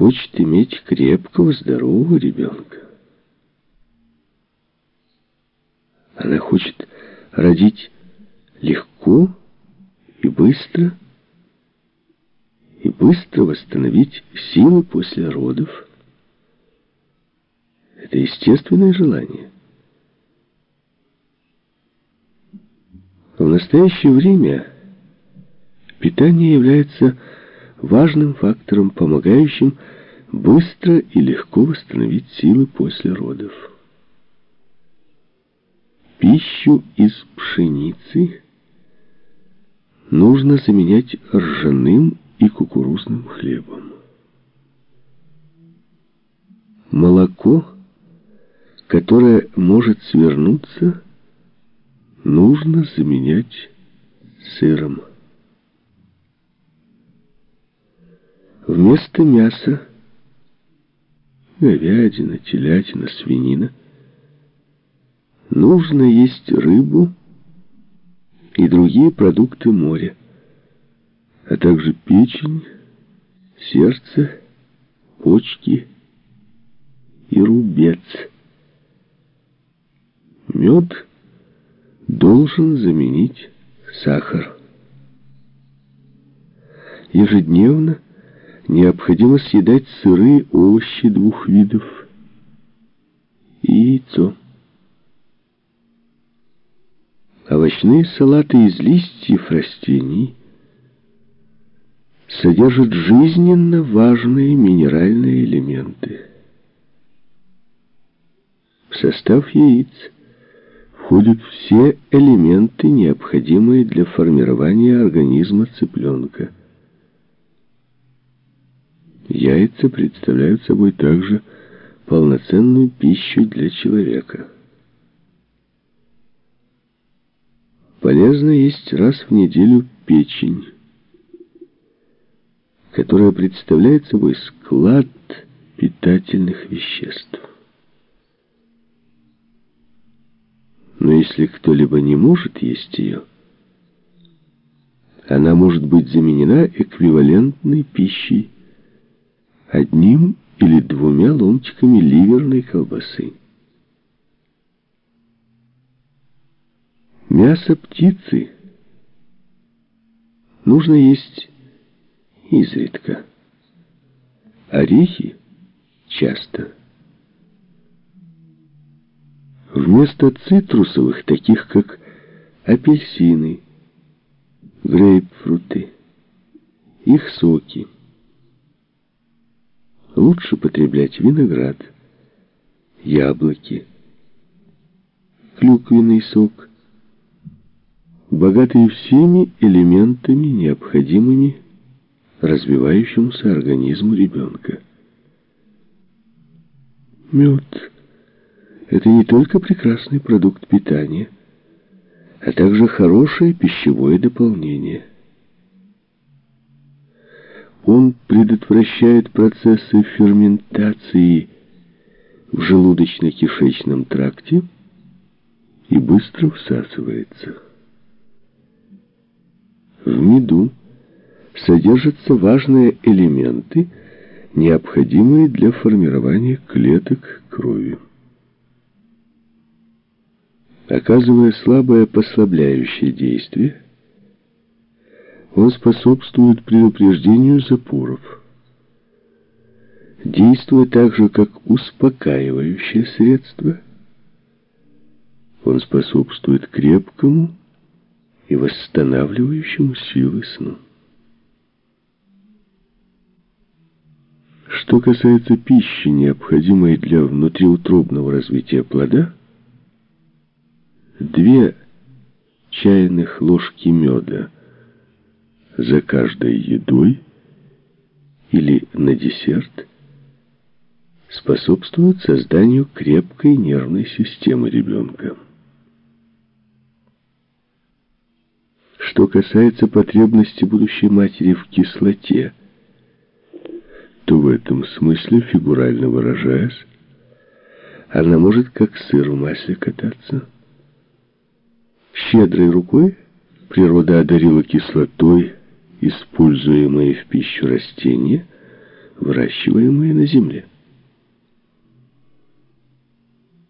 хочет иметь крепкого, здорового ребенка. Она хочет родить легко и быстро, и быстро восстановить силы после родов. Это естественное желание. В настоящее время питание является важным фактором, помогающим быстро и легко восстановить силы после родов. Пищу из пшеницы нужно заменять ржаным и кукурузным хлебом. Молоко, которое может свернуться, нужно заменять сыром. Вместо мяса говядина, телятина, свинина нужно есть рыбу и другие продукты моря, а также печень, сердце, почки и рубец. Мед должен заменить сахар. Ежедневно необходимо съедать сырые овощи двух видов и яйцо. Овощные салаты из листьев растений содержат жизненно важные минеральные элементы. В состав яиц входят все элементы, необходимые для формирования организма цыпленка – Яйца представляют собой также полноценную пищу для человека. Полезно есть раз в неделю печень, которая представляет собой склад питательных веществ. Но если кто-либо не может есть ее, она может быть заменена эквивалентной пищей одним или двумя ломтиками ливерной колбасы. Мясо птицы нужно есть изредка, орехи часто. Вместо цитрусовых, таких как апельсины, грейпфруты, их соки – лучше потреблять виноград, яблоки, клюквенный сок, богатый всеми элементами, необходимыми развивающемуся организму ребенка. Мед – это не только прекрасный продукт питания, а также хорошее пищевое дополнение – он предотвращает процессы ферментации в желудочно-кишечном тракте и быстро всасывается. В меду содержатся важные элементы, необходимые для формирования клеток крови. Оказывая слабое послабляющее действие, он способствует предупреждению запоров. Действуя так же, как успокаивающее средство, он способствует крепкому и восстанавливающему силы сну. Что касается пищи, необходимой для внутриутробного развития плода, две чайных ложки меда – за каждой едой или на десерт способствуют созданию крепкой нервной системы ребенка. Что касается потребности будущей матери в кислоте, то в этом смысле, фигурально выражаясь, она может как сыр в масле кататься. Щедрой рукой природа одарила кислотой, используемые в пищу растения, выращиваемые на земле.